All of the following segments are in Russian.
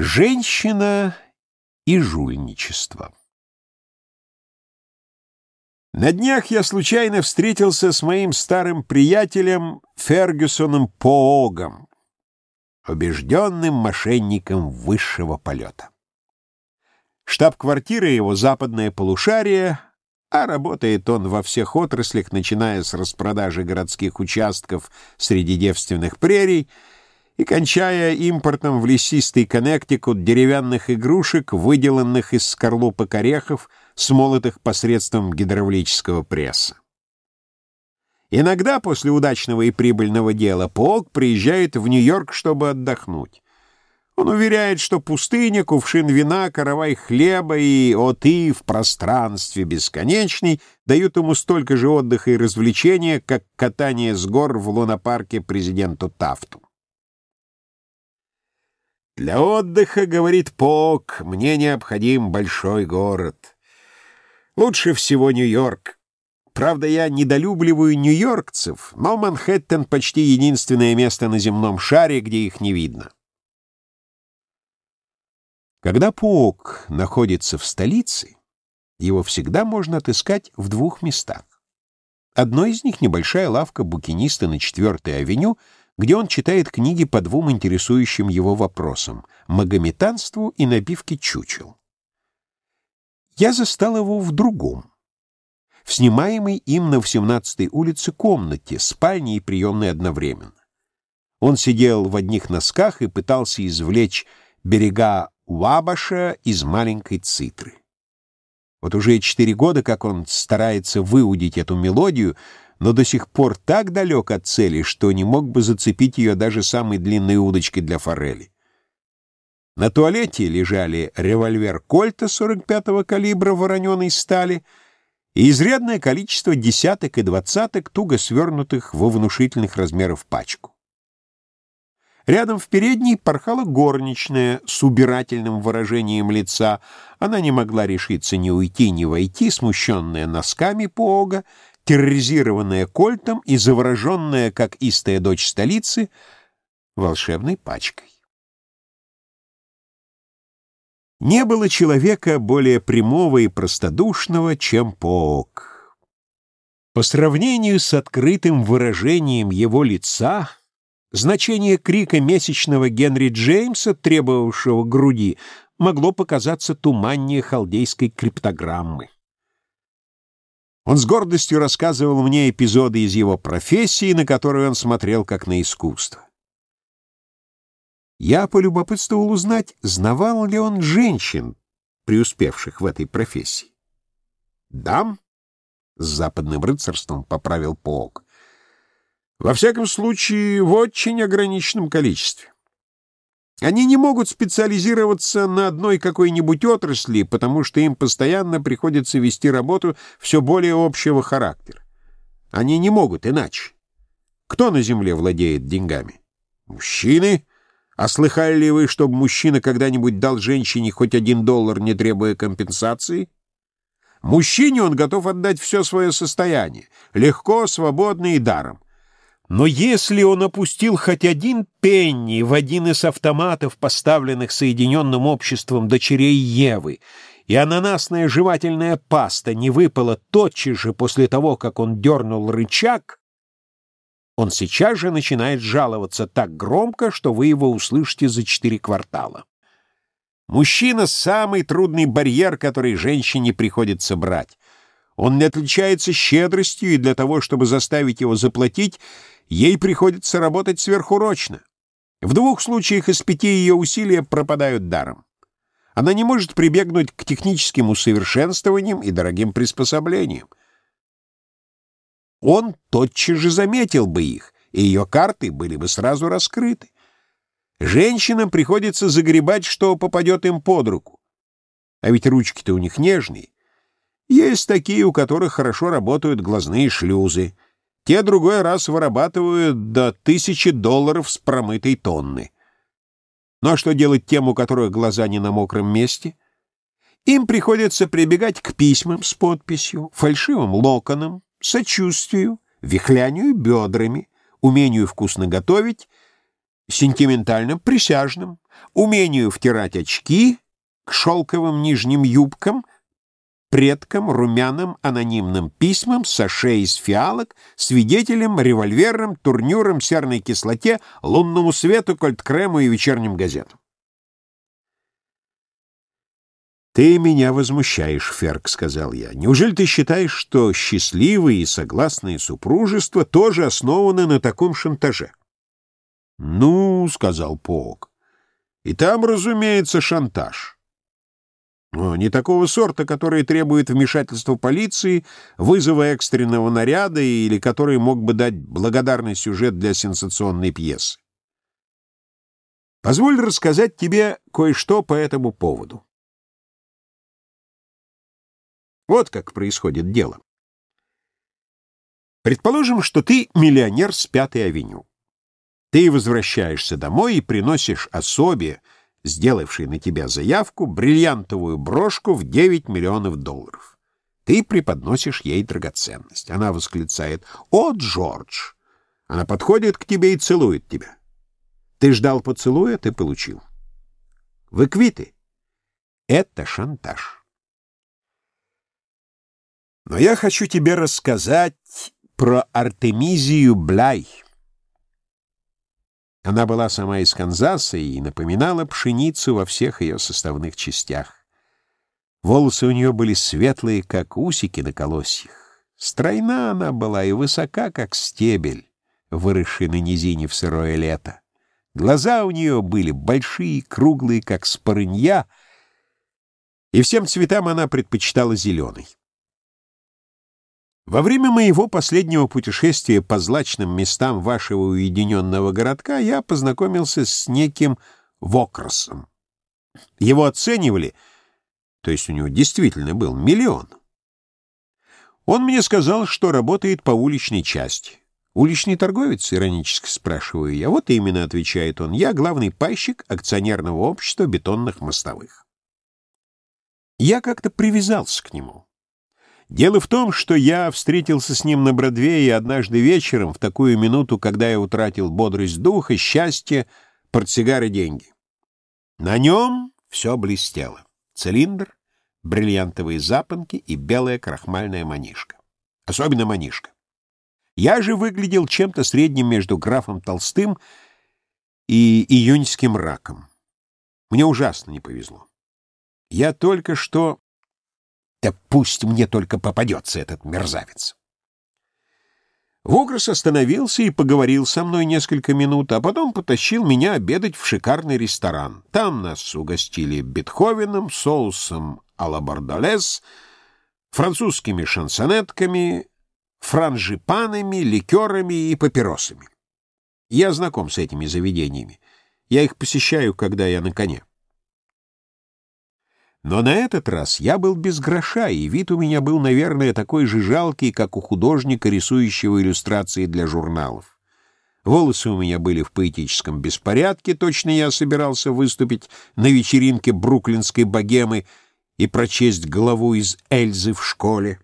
Женщина и жульничество. На днях я случайно встретился с моим старым приятелем Фергюсоном Поогом, убежденным мошенником высшего полета. Штаб-квартира его — западное полушарие, а работает он во всех отраслях, начиная с распродажи городских участков среди девственных прерий — и кончая импортом в лесистый Коннектикут деревянных игрушек, выделанных из скорлупок орехов, смолотых посредством гидравлического пресса. Иногда после удачного и прибыльного дела полк приезжает в Нью-Йорк, чтобы отдохнуть. Он уверяет, что пустыня, кувшин вина, каравай хлеба и оты в пространстве бесконечной дают ему столько же отдыха и развлечения, как катание с гор в лунопарке президенту Тафту. Для отдыха, говорит Пок, мне необходим большой город. Лучше всего Нью-Йорк. Правда, я недолюбливаю нью-йоркцев, но Манхэттен почти единственное место на земном шаре, где их не видно. Когда Пок находится в столице, его всегда можно отыскать в двух местах. Одно из них — небольшая лавка букиниста на 4-й авеню — где он читает книги по двум интересующим его вопросам — магометанству и набивке чучел. Я застал его в другом, в снимаемой им на 17-й улице комнате, спальне и приемной одновременно. Он сидел в одних носках и пытался извлечь берега Уабаша из маленькой цитры. Вот уже четыре года, как он старается выудить эту мелодию — но до сих пор так далек от цели, что не мог бы зацепить ее даже самой длинной удочкой для форели. На туалете лежали револьвер Кольта 45-го калибра вороненой стали и изрядное количество десяток и двадцаток, туго свернутых во внушительных размеров пачку. Рядом в передней порхала горничная с убирательным выражением лица. Она не могла решиться ни уйти, ни войти, смущенная носками Поога, терроризированная кольтом и завороженная, как истая дочь столицы, волшебной пачкой. Не было человека более прямого и простодушного, чем Поок. По сравнению с открытым выражением его лица, значение крика месячного Генри Джеймса, требовавшего груди, могло показаться туманнее халдейской криптограммы. Он с гордостью рассказывал мне эпизоды из его профессии, на которые он смотрел как на искусство. Я полюбопытствовал узнать, знавал ли он женщин, преуспевших в этой профессии. «Дам?» — с западным рыцарством поправил Полк. «Во всяком случае, в очень ограниченном количестве. Они не могут специализироваться на одной какой-нибудь отрасли, потому что им постоянно приходится вести работу все более общего характера. Они не могут иначе. Кто на земле владеет деньгами? Мужчины. А слыхали ли вы, чтобы мужчина когда-нибудь дал женщине хоть один доллар, не требуя компенсации? Мужчине он готов отдать все свое состояние, легко, свободно и даром. Но если он опустил хоть один пенни в один из автоматов, поставленных Соединенным обществом дочерей Евы, и ананасная жевательная паста не выпала тотчас же после того, как он дернул рычаг, он сейчас же начинает жаловаться так громко, что вы его услышите за четыре квартала. Мужчина — самый трудный барьер, который женщине приходится брать. Он не отличается щедростью, и для того, чтобы заставить его заплатить, ей приходится работать сверхурочно. В двух случаях из пяти ее усилия пропадают даром. Она не может прибегнуть к техническим усовершенствованиям и дорогим приспособлениям. Он тотчас же заметил бы их, и ее карты были бы сразу раскрыты. Женщинам приходится загребать, что попадет им под руку. А ведь ручки-то у них нежные. Есть такие, у которых хорошо работают глазные шлюзы — те другой раз вырабатывают до тысячи долларов с промытой тонны. Ну а что делать тем, у которых глаза не на мокром месте? Им приходится прибегать к письмам с подписью, фальшивым локонам, сочувствию, вихлянию бедрами, умению вкусно готовить сентиментальным присяжным, умению втирать очки к шелковым нижним юбкам, предкам, румяным анонимным письмам, саше из фиалок, свидетелям, револьверам, турнюрам, серной кислоте, лунному свету, кольт-крему и вечерним газетам. «Ты меня возмущаешь, Ферк», — сказал я. «Неужели ты считаешь, что счастливые и согласные супружества тоже основаны на таком шантаже?» «Ну», — сказал Пок, — «и там, разумеется, шантаж». Не такого сорта, который требует вмешательства полиции, вызова экстренного наряда или который мог бы дать благодарный сюжет для сенсационной пьесы. Позволь рассказать тебе кое-что по этому поводу. Вот как происходит дело. Предположим, что ты миллионер с Пятой авеню. Ты возвращаешься домой и приносишь особе, сделавшей на тебя заявку, бриллиантовую брошку в 9 миллионов долларов. Ты преподносишь ей драгоценность. Она восклицает «О, Джордж!» Она подходит к тебе и целует тебя. Ты ждал поцелуя, ты получил. Вы квиты. Это шантаж. Но я хочу тебе рассказать про Артемизию Бляй. Она была сама из Канзаса и напоминала пшеницу во всех ее составных частях. Волосы у нее были светлые, как усики на колосьях. Стройна она была и высока, как стебель, выросший на низине в сырое лето. Глаза у нее были большие, круглые, как спорынья, и всем цветам она предпочитала зеленый. Во время моего последнего путешествия по злачным местам вашего уединенного городка я познакомился с неким Вокросом. Его оценивали, то есть у него действительно был миллион. Он мне сказал, что работает по уличной части. «Уличный торговец?» — иронически спрашиваю я. «Вот именно», — отвечает он, — «я главный пайщик акционерного общества бетонных мостовых». Я как-то привязался к нему. Дело в том, что я встретился с ним на Бродвее однажды вечером, в такую минуту, когда я утратил бодрость духа, счастье, портсигар деньги. На нем все блестело. Цилиндр, бриллиантовые запонки и белая крахмальная манишка. Особенно манишка. Я же выглядел чем-то средним между графом Толстым и июньским раком. Мне ужасно не повезло. Я только что да пусть мне только попадется этот мерзавец. Вогрос остановился и поговорил со мной несколько минут, а потом потащил меня обедать в шикарный ресторан. Там нас угостили бетховеном, соусом а-ла бордолес, французскими шансонетками, франжипанами, ликерами и папиросами. Я знаком с этими заведениями. Я их посещаю, когда я на коне. Но на этот раз я был без гроша, и вид у меня был, наверное, такой же жалкий, как у художника, рисующего иллюстрации для журналов. Волосы у меня были в поэтическом беспорядке, точно я собирался выступить на вечеринке бруклинской богемы и прочесть главу из Эльзы в школе.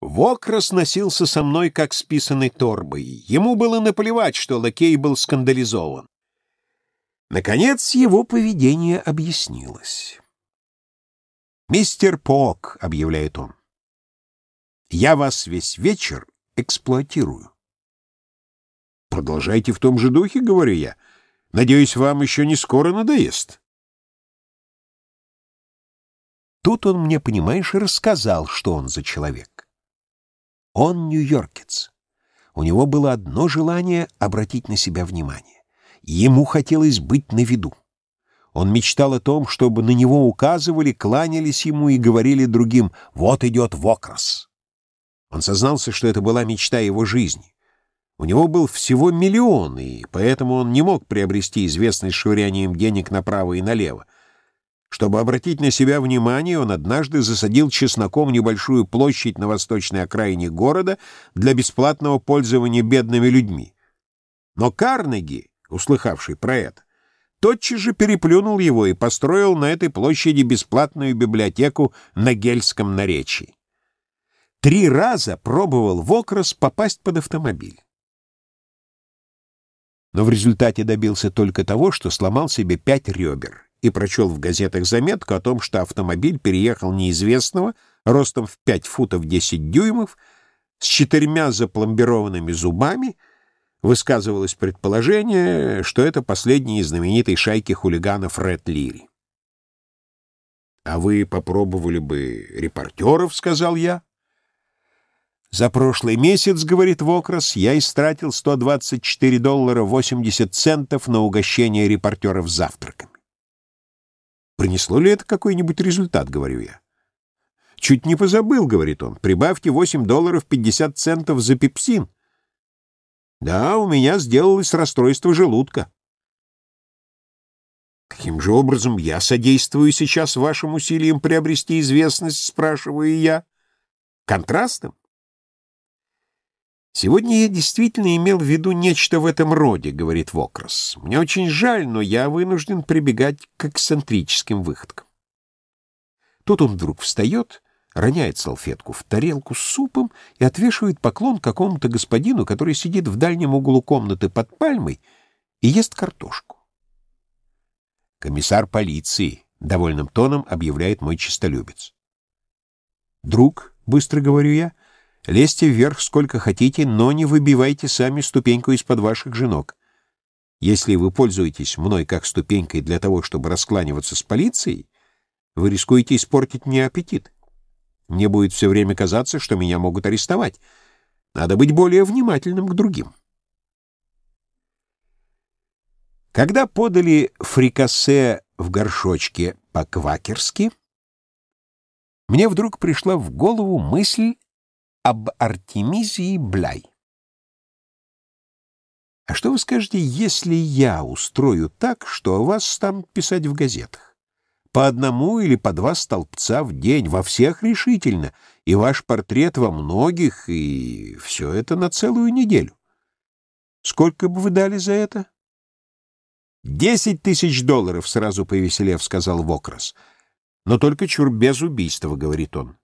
Вокрас носился со мной, как с писаной торбой. Ему было наплевать, что лакей был скандализован. Наконец, его поведение объяснилось. «Мистер Пок», — объявляет он, — «я вас весь вечер эксплуатирую». «Продолжайте в том же духе», — говорю я. «Надеюсь, вам еще не скоро надоест». Тут он мне, понимаешь, рассказал, что он за человек. Он нью-йоркец. У него было одно желание обратить на себя внимание. Ему хотелось быть на виду. Он мечтал о том, чтобы на него указывали, кланялись ему и говорили другим «Вот идет Вокрас». Он сознался, что это была мечта его жизни. У него был всего миллион, и поэтому он не мог приобрести известность швырянием денег направо и налево. Чтобы обратить на себя внимание, он однажды засадил чесноком небольшую площадь на восточной окраине города для бесплатного пользования бедными людьми. Но Карнеги, услыхавший про это, тотчас же переплюнул его и построил на этой площади бесплатную библиотеку на гельском наречии. Три раза пробовал в Окрас попасть под автомобиль. но в результате добился только того, что сломал себе пять ребер и прочел в газетах заметку о том, что автомобиль переехал неизвестного ростом в 5 футов 10 дюймов с четырьмя запломбированными зубами, высказывалось предположение, что это последний из знаменитой шайки хулиганов Ред Лири. «А вы попробовали бы репортеров?» — сказал я. «За прошлый месяц, — говорит Вокрас, — я истратил 124 доллара 80 центов на угощение репортеров завтраками. Принесло ли это какой-нибудь результат, — говорю я. «Чуть не позабыл», — говорит он, — «прибавьте 8 долларов 50 центов за пепсин». Да, у меня сделалось расстройство желудка. Каким же образом я содействую сейчас вашим усилиям приобрести известность, спрашиваю я? Контрастом? «Сегодня я действительно имел в виду нечто в этом роде», — говорит Вокрас. «Мне очень жаль, но я вынужден прибегать к эксцентрическим выходкам». Тут он вдруг встает, роняет салфетку в тарелку с супом и отвешивает поклон какому-то господину, который сидит в дальнем углу комнаты под пальмой и ест картошку. «Комиссар полиции», — довольным тоном объявляет мой честолюбец. «Друг», — быстро говорю я, — Лезьте вверх сколько хотите, но не выбивайте сами ступеньку из-под ваших женок. Если вы пользуетесь мной как ступенькой для того, чтобы раскланиваться с полицией, вы рискуете испортить мне аппетит. Мне будет все время казаться, что меня могут арестовать. Надо быть более внимательным к другим. Когда подали фрикасе в горшочке по-квакерски, мне вдруг пришла в голову мысль об Артемизии Бляй. А что вы скажете, если я устрою так, что о вас станут писать в газетах? По одному или по два столбца в день, во всех решительно, и ваш портрет во многих, и все это на целую неделю. Сколько бы вы дали за это? «Десять тысяч долларов», — сразу повеселев сказал Вокрас. «Но только чур без убийства», — говорит он.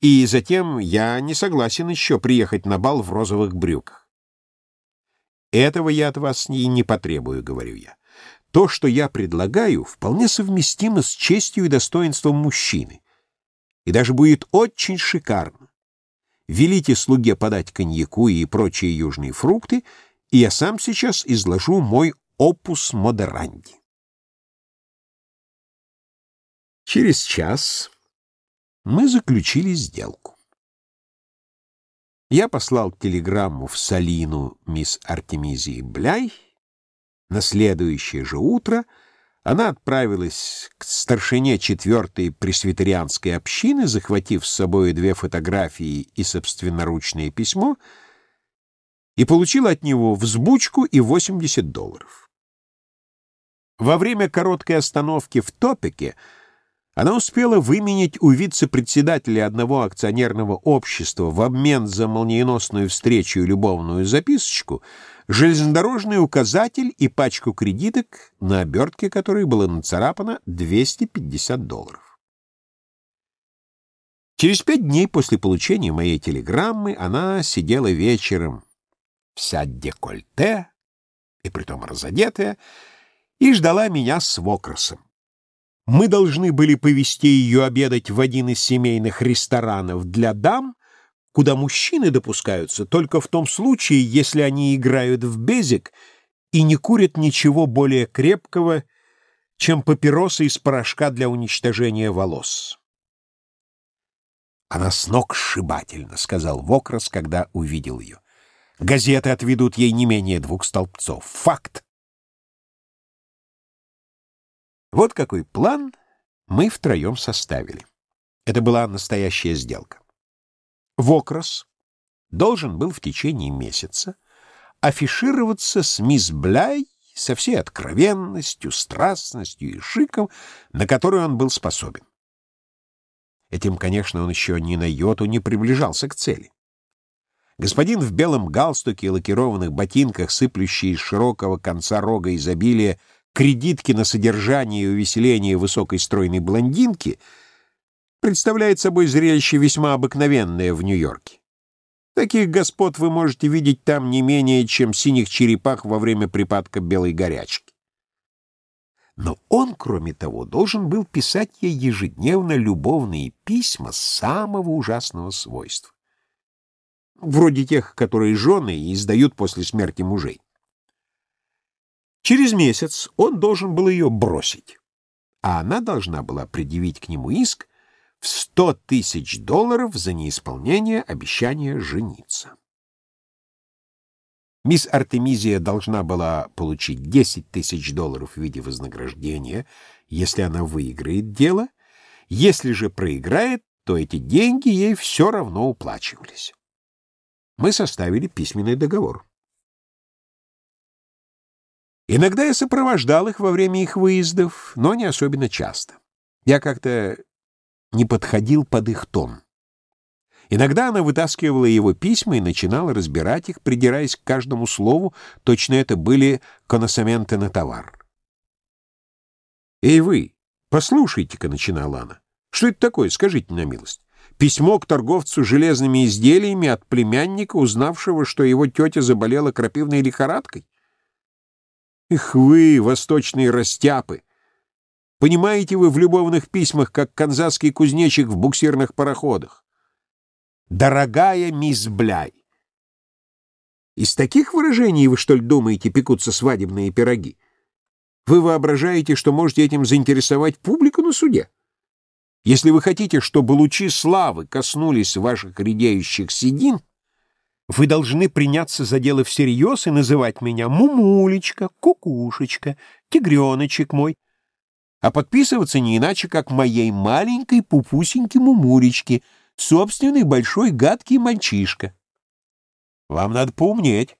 И затем я не согласен еще приехать на бал в розовых брюках. Этого я от вас и не потребую, говорю я. То, что я предлагаю, вполне совместимо с честью и достоинством мужчины. И даже будет очень шикарно. Велите слуге подать коньяку и прочие южные фрукты, и я сам сейчас изложу мой опус модеранди. Через час мы заключили сделку. Я послал телеграмму в Салину мисс Артемизии Бляй. На следующее же утро она отправилась к старшине четвертой пресвитерианской общины, захватив с собой две фотографии и собственноручное письмо, и получила от него взбучку и 80 долларов. Во время короткой остановки в Топике она успела выменить у вице-председателя одного акционерного общества в обмен за молниеносную встречу и любовную записочку железнодорожный указатель и пачку кредиток, на обертке которой было нацарапано 250 долларов. Через пять дней после получения моей телеграммы она сидела вечером вся декольте, и притом разодетая, и ждала меня с вокросом. Мы должны были повести ее обедать в один из семейных ресторанов для дам, куда мужчины допускаются только в том случае, если они играют в безик и не курят ничего более крепкого, чем папиросы из порошка для уничтожения волос. «Она с ног сшибательно», — сказал Вокрас, когда увидел ее. «Газеты отведут ей не менее двух столбцов. Факт!» Вот какой план мы втроем составили. Это была настоящая сделка. Вокрас должен был в течение месяца афишироваться с мисс Бляй со всей откровенностью, страстностью и шиком, на который он был способен. Этим, конечно, он еще ни на йоту не приближался к цели. Господин в белом галстуке и лакированных ботинках, сыплющий из широкого конца рога изобилия, кредитки на содержание и увеселение высокой стройной блондинки представляет собой зрелище весьма обыкновенное в Нью-Йорке. Таких господ вы можете видеть там не менее, чем синих черепах во время припадка белой горячки. Но он, кроме того, должен был писать ей ежедневно любовные письма самого ужасного свойства. Вроде тех, которые жены издают после смерти мужей. Через месяц он должен был ее бросить, а она должна была предъявить к нему иск в сто тысяч долларов за неисполнение обещания жениться. Мисс Артемизия должна была получить 10 тысяч долларов в виде вознаграждения, если она выиграет дело. Если же проиграет, то эти деньги ей все равно уплачивались. Мы составили письменный договор. Иногда я сопровождал их во время их выездов, но не особенно часто. Я как-то не подходил под их тон. Иногда она вытаскивала его письма и начинала разбирать их, придираясь к каждому слову, точно это были коносаменты на товар. «Эй вы, послушайте-ка», — начинала она. «Что это такое, скажите на милость? Письмо к торговцу железными изделиями от племянника, узнавшего, что его тетя заболела крапивной лихорадкой? Эх вы, восточные растяпы! Понимаете вы в любовных письмах, как канзасский кузнечик в буксирных пароходах? Дорогая мисс Бляй! Из таких выражений вы, что ли, думаете, пекутся свадебные пироги? Вы воображаете, что можете этим заинтересовать публику на суде? Если вы хотите, чтобы лучи славы коснулись ваших редеющих седин, вы должны приняться за дело всерьез и называть меня Мумулечка, Кукушечка, Тигреночек мой, а подписываться не иначе, как моей маленькой пупусенькой Мумулечке — собственный большой гадкий мальчишка. Вам надо поумнеть.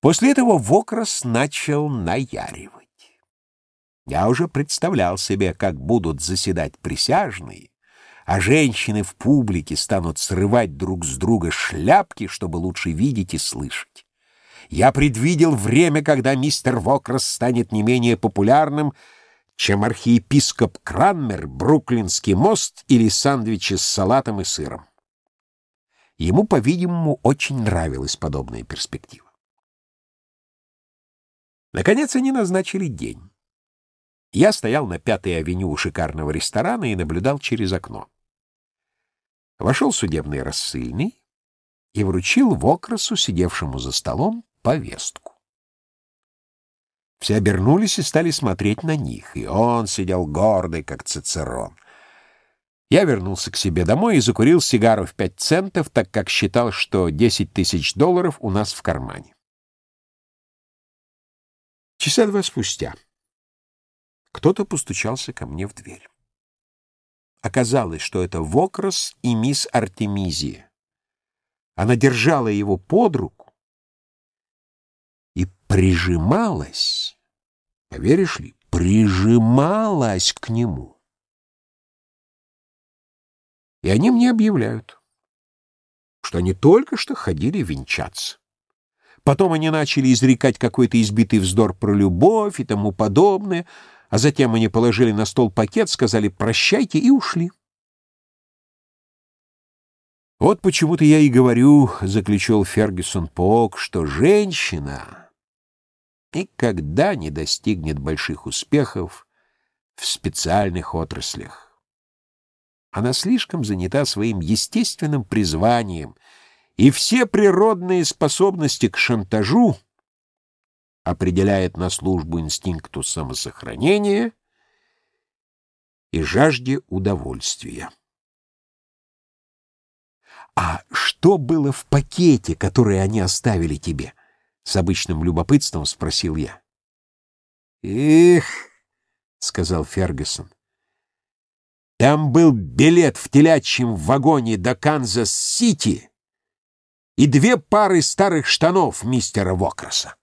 После этого Вокрас начал наяривать. Я уже представлял себе, как будут заседать присяжные, а женщины в публике станут срывать друг с друга шляпки, чтобы лучше видеть и слышать. Я предвидел время, когда мистер Вокрас станет не менее популярным, чем архиепископ Кранмер, Бруклинский мост или сандвичи с салатом и сыром. Ему, по-видимому, очень нравилась подобная перспектива. Наконец они назначили день. Я стоял на Пятой авеню у шикарного ресторана и наблюдал через окно. Вошел судебный рассыльный и вручил Вокрасу, сидевшему за столом, повестку. Все обернулись и стали смотреть на них, и он сидел гордый, как Цицерон. Я вернулся к себе домой и закурил сигару в пять центов, так как считал, что десять тысяч долларов у нас в кармане. Часа два спустя кто-то постучался ко мне в дверь. Оказалось, что это Вокрос и мисс Артемизия. Она держала его под руку, и прижималась, поверишь ли, прижималась к нему. И они мне объявляют, что они только что ходили венчаться. Потом они начали изрекать какой-то избитый вздор про любовь и тому подобное, а затем они положили на стол пакет, сказали «прощайте» и ушли. «Вот почему-то я и говорю, — заключил Фергюсон Пок, — что женщина никогда не достигнет больших успехов в специальных отраслях. Она слишком занята своим естественным призванием, и все природные способности к шантажу определяет на службу инстинкту самосохранения и жажде удовольствия. А что было в пакете, который они оставили тебе? С обычным любопытством спросил я. «Эх», — сказал Фергюсон, — «там был билет в телячьем вагоне до Канзас-Сити и две пары старых штанов мистера Вокроса».